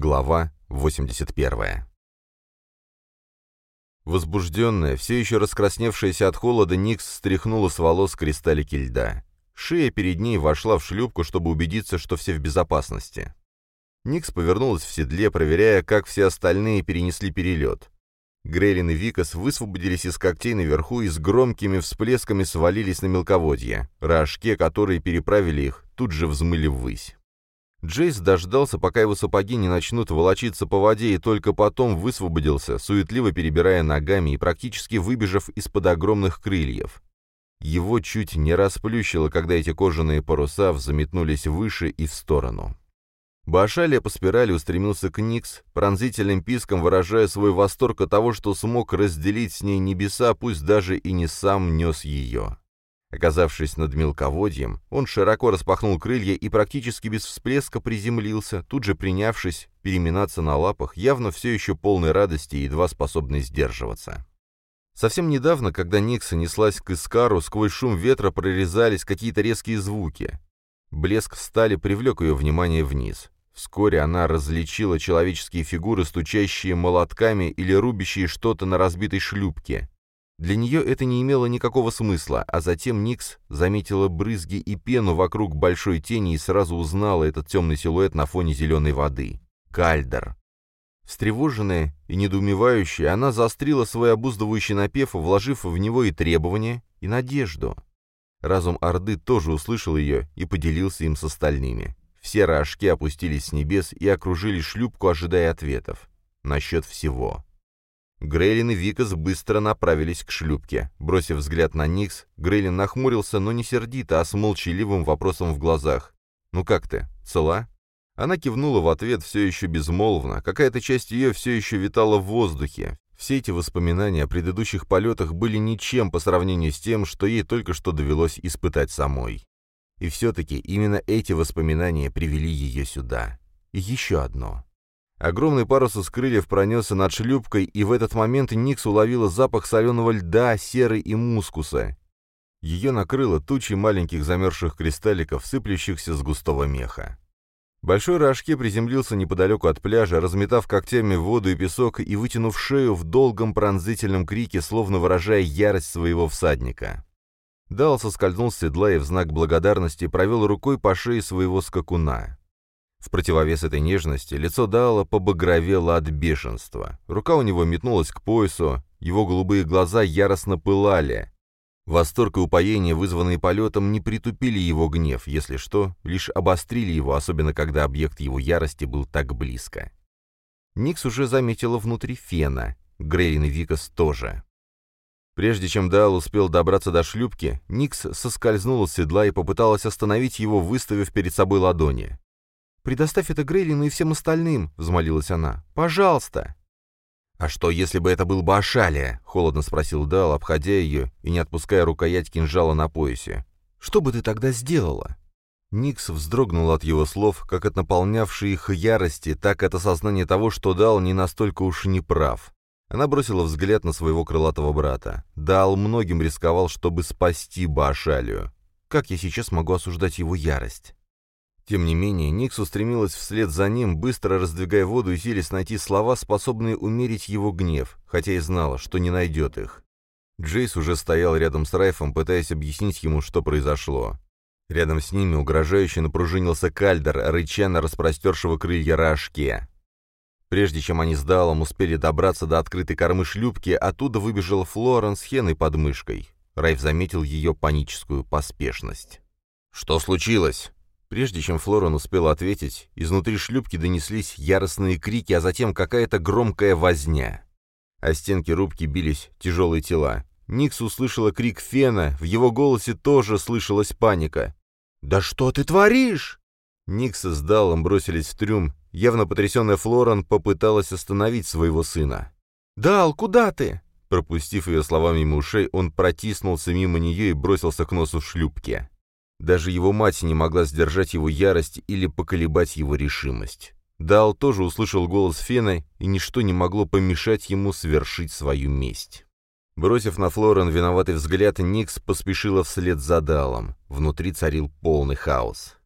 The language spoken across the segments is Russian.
Глава 81. Возбужденная, все еще раскрасневшаяся от холода, Никс стряхнула с волос кристаллики льда. Шея перед ней вошла в шлюпку, чтобы убедиться, что все в безопасности. Никс повернулась в седле, проверяя, как все остальные перенесли перелет. Грейлин и Викас высвободились из когтей наверху и с громкими всплесками свалились на мелководье. Рожке, которые переправили их, тут же взмыли ввысь. Джейс дождался, пока его сапоги не начнут волочиться по воде, и только потом высвободился, суетливо перебирая ногами и практически выбежав из-под огромных крыльев. Его чуть не расплющило, когда эти кожаные паруса взметнулись выше и в сторону. Башалия по спирали устремился к Никс, пронзительным писком выражая свой восторг от того, что смог разделить с ней небеса, пусть даже и не сам нес ее. Оказавшись над мелководьем, он широко распахнул крылья и практически без всплеска приземлился, тут же принявшись переминаться на лапах, явно все еще полной радости и едва способный сдерживаться. Совсем недавно, когда Никса неслась к Искару, сквозь шум ветра прорезались какие-то резкие звуки. Блеск стали привлек ее внимание вниз. Вскоре она различила человеческие фигуры, стучащие молотками или рубящие что-то на разбитой шлюпке. Для нее это не имело никакого смысла, а затем Никс заметила брызги и пену вокруг большой тени и сразу узнала этот темный силуэт на фоне зеленой воды. Кальдер. Встревоженная и недоумевающая, она заострила свой обуздывающий напев, вложив в него и требования, и надежду. Разум Орды тоже услышал ее и поделился им с остальными. Все рожки опустились с небес и окружили шлюпку, ожидая ответов. Насчет всего. Грейлин и Викас быстро направились к шлюпке. Бросив взгляд на Никс, Грейлин нахмурился, но не сердито, а с молчаливым вопросом в глазах. «Ну как ты? Цела?» Она кивнула в ответ все еще безмолвно, какая-то часть ее все еще витала в воздухе. Все эти воспоминания о предыдущих полетах были ничем по сравнению с тем, что ей только что довелось испытать самой. И все-таки именно эти воспоминания привели ее сюда. И еще одно. Огромный парус из крыльев пронесся над шлюпкой, и в этот момент Никс уловила запах соленого льда, серы и мускуса. Ее накрыло тучей маленьких замерзших кристалликов, сыплющихся с густого меха. Большой рожке приземлился неподалеку от пляжа, разметав когтями воду и песок и вытянув шею в долгом пронзительном крике, словно выражая ярость своего всадника. Дал соскользнул с седла и в знак благодарности провел рукой по шее своего скакуна. В противовес этой нежности лицо Дала побагровело от бешенства. Рука у него метнулась к поясу, его голубые глаза яростно пылали. Восторг и упоение, вызванные полетом, не притупили его гнев, если что, лишь обострили его, особенно когда объект его ярости был так близко. Никс уже заметила внутри фена, Грейлин и Викас тоже. Прежде чем Дал успел добраться до шлюпки, Никс соскользнула с седла и попыталась остановить его, выставив перед собой ладони. «Предоставь это Грейлину и всем остальным», — взмолилась она. «Пожалуйста». «А что, если бы это был бы Ашалия?» — холодно спросил Дал, обходя ее и не отпуская рукоять кинжала на поясе. «Что бы ты тогда сделала?» Никс вздрогнул от его слов, как от наполнявшей их ярости, так от осознания того, что Дал не настолько уж не прав. Она бросила взгляд на своего крылатого брата. Дал многим рисковал, чтобы спасти Баашалию. Как я сейчас могу осуждать его ярость? Тем не менее, Никс устремилась вслед за ним, быстро раздвигая воду и силясь найти слова, способные умерить его гнев, хотя и знала, что не найдет их. Джейс уже стоял рядом с Райфом, пытаясь объяснить ему, что произошло. Рядом с ними угрожающе напружинился кальдер, рыча на распростершего крылья рожке. Прежде чем они с Далом успели добраться до открытой кормы шлюпки, оттуда выбежала Флорен с Хеной под мышкой. Райф заметил ее паническую поспешность. «Что случилось?» Прежде чем Флорен успел ответить, изнутри шлюпки донеслись яростные крики, а затем какая-то громкая возня. О стенки рубки бились тяжелые тела. Никс услышала крик Фена, в его голосе тоже слышалась паника. «Да что ты творишь?» Никс с Даллом бросились в трюм. Явно потрясенная Флорен попыталась остановить своего сына. «Дал, куда ты?» Пропустив ее словами мимо ушей, он протиснулся мимо нее и бросился к носу шлюпки. Даже его мать не могла сдержать его ярость или поколебать его решимость. Дал тоже услышал голос Фена, и ничто не могло помешать ему совершить свою месть. Бросив на Флорен виноватый взгляд, Никс поспешила вслед за Далом. Внутри царил полный хаос.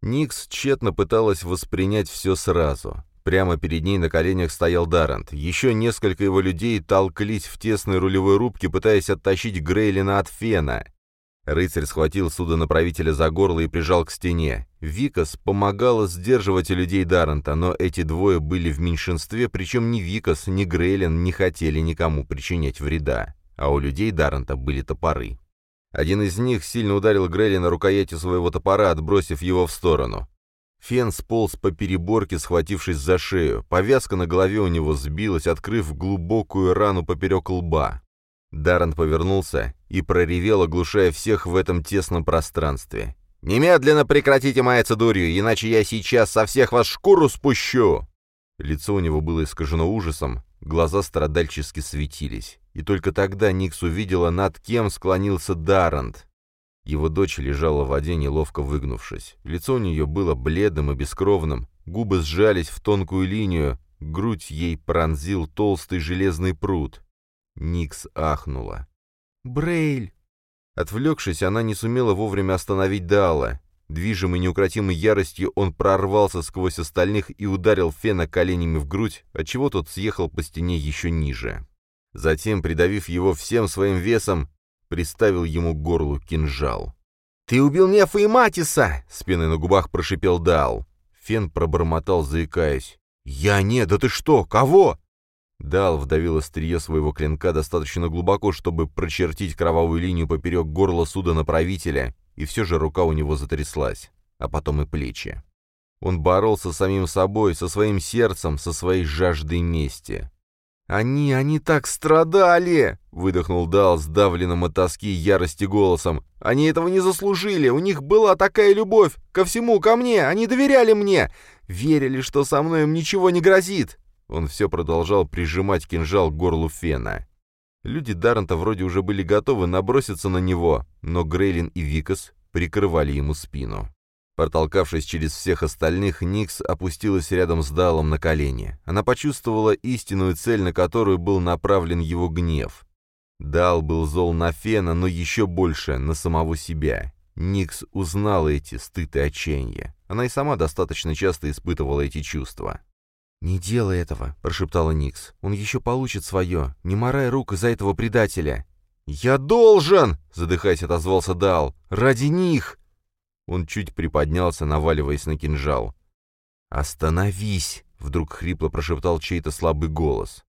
Никс тщетно пыталась воспринять все сразу. Прямо перед ней на коленях стоял Дарант. Еще несколько его людей толклись в тесной рулевой рубке, пытаясь оттащить Грейлина от фена. Рыцарь схватил судонаправителя за горло и прижал к стене. Викас помогала сдерживать людей Даррента, но эти двое были в меньшинстве, причем ни Викас, ни Грейлин не хотели никому причинять вреда. А у людей Даррента были топоры. Один из них сильно ударил Грейлина рукоятью своего топора, отбросив его в сторону. Фен сполз по переборке, схватившись за шею. Повязка на голове у него сбилась, открыв глубокую рану поперек лба. Даррен повернулся и проревел, оглушая всех в этом тесном пространстве. «Немедленно прекратите маяться дурью, иначе я сейчас со всех вас шкуру спущу!» Лицо у него было искажено ужасом, глаза страдальчески светились. И только тогда Никс увидела, над кем склонился Даррент. Его дочь лежала в воде, неловко выгнувшись. Лицо у нее было бледным и бескровным, губы сжались в тонкую линию, грудь ей пронзил толстый железный пруд. Никс ахнула. «Брейль!» Отвлекшись, она не сумела вовремя остановить Даала. Движимый неукротимой яростью, он прорвался сквозь остальных и ударил Фена коленями в грудь, отчего тот съехал по стене еще ниже. Затем, придавив его всем своим весом, приставил ему к горлу кинжал. «Ты убил Нефа и Матиса!» — с пеной на губах прошипел Дал. Фен пробормотал, заикаясь. «Я не, да ты что, кого?» Дал вдавил острие своего клинка достаточно глубоко, чтобы прочертить кровавую линию поперек горла судонаправителя, и все же рука у него затряслась, а потом и плечи. Он боролся с самим собой, со своим сердцем, со своей жаждой мести. «Они, они так страдали!» — выдохнул Дал сдавленным от тоски и ярости голосом. «Они этого не заслужили! У них была такая любовь! Ко всему, ко мне! Они доверяли мне! Верили, что со мной им ничего не грозит!» Он все продолжал прижимать кинжал к горлу Фена. Люди Даррента вроде уже были готовы наброситься на него, но Грейлин и Викас прикрывали ему спину. Протолкавшись через всех остальных, Никс опустилась рядом с Далом на колени. Она почувствовала истинную цель, на которую был направлен его гнев. Дал был зол на Фена, но еще больше на самого себя. Никс узнала эти стыд и отчаяние. Она и сама достаточно часто испытывала эти чувства. «Не делай этого», — прошептала Никс. «Он еще получит свое. Не морай рук из-за этого предателя». «Я должен!» — задыхаясь, отозвался Дал. «Ради них!» Он чуть приподнялся, наваливаясь на кинжал. «Остановись!» — вдруг хрипло прошептал чей-то слабый голос.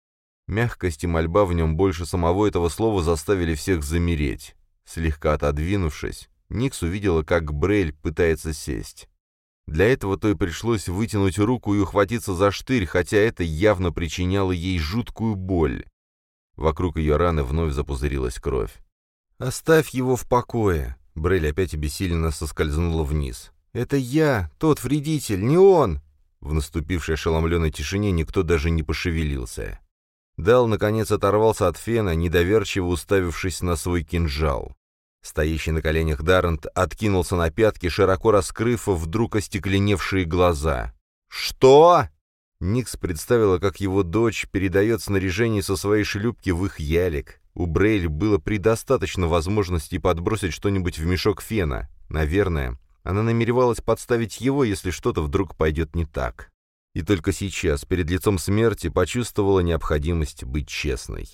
Мягкость и мольба в нем больше самого этого слова заставили всех замереть. Слегка отодвинувшись, Никс увидела, как Брель пытается сесть. Для этого то и пришлось вытянуть руку и ухватиться за штырь, хотя это явно причиняло ей жуткую боль. Вокруг ее раны вновь запузырилась кровь. «Оставь его в покое!» Брель опять обессиленно соскользнула вниз. «Это я, тот вредитель, не он!» В наступившей ошеломленной тишине никто даже не пошевелился. Дал, наконец, оторвался от фена, недоверчиво уставившись на свой кинжал. Стоящий на коленях Даррент откинулся на пятки, широко раскрыв вдруг остекленевшие глаза. «Что?» Никс представила, как его дочь передает снаряжение со своей шлюпки в их ялик. У Брейль было предостаточно возможностей подбросить что-нибудь в мешок фена. Наверное, она намеревалась подставить его, если что-то вдруг пойдет не так. И только сейчас, перед лицом смерти, почувствовала необходимость быть честной.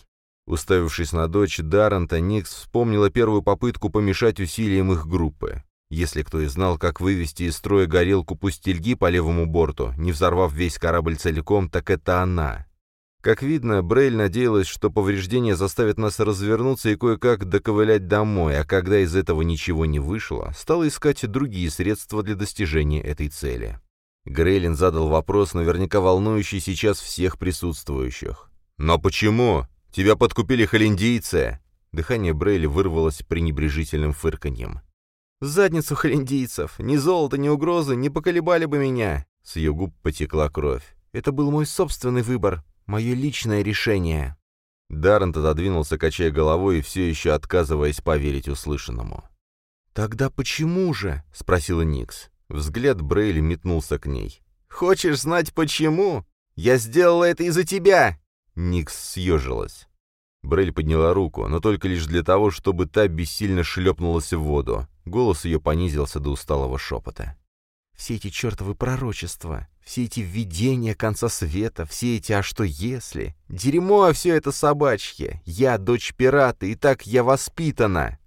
Уставившись на дочь Даррента, Никс вспомнила первую попытку помешать усилиям их группы. Если кто и знал, как вывести из строя горелку пустельги по левому борту, не взорвав весь корабль целиком, так это она. Как видно, Брейль надеялась, что повреждения заставят нас развернуться и кое-как доковылять домой, а когда из этого ничего не вышло, стала искать другие средства для достижения этой цели. Грейлин задал вопрос, наверняка волнующий сейчас всех присутствующих. «Но почему? Тебя подкупили холиндийцы!» Дыхание Брейля вырвалось пренебрежительным фырканьем. «Задницу холиндийцев! Ни золото, ни угрозы не поколебали бы меня!» С ее губ потекла кровь. «Это был мой собственный выбор. Мое личное решение». Даррент отодвинулся, качая головой и все еще отказываясь поверить услышанному. «Тогда почему же?» — спросила Никс. Взгляд Брейли метнулся к ней. «Хочешь знать, почему? Я сделала это из-за тебя!» Никс съежилась. Брель подняла руку, но только лишь для того, чтобы та бессильно шлепнулась в воду. Голос ее понизился до усталого шепота. «Все эти чертовы пророчества, Все эти видения конца света, все эти «а что если?» Дерьмо все это собачье. Я дочь пирата, и так я воспитана.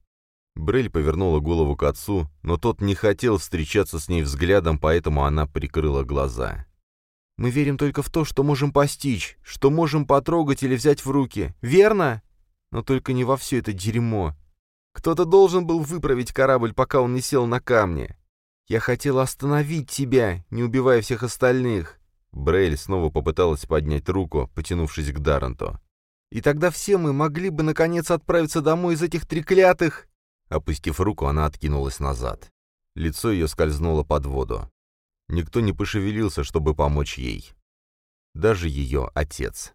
Брель повернула голову к отцу, но тот не хотел встречаться с ней взглядом, поэтому она прикрыла глаза. «Мы верим только в то, что можем постичь, что можем потрогать или взять в руки, верно? Но только не во все это дерьмо. Кто-то должен был выправить корабль, пока он не сел на камне. Я хотела остановить тебя, не убивая всех остальных». Брель снова попыталась поднять руку, потянувшись к Дарренту. «И тогда все мы могли бы, наконец, отправиться домой из этих треклятых...» Опустив руку, она откинулась назад. Лицо ее скользнуло под воду. Никто не пошевелился, чтобы помочь ей. Даже ее отец.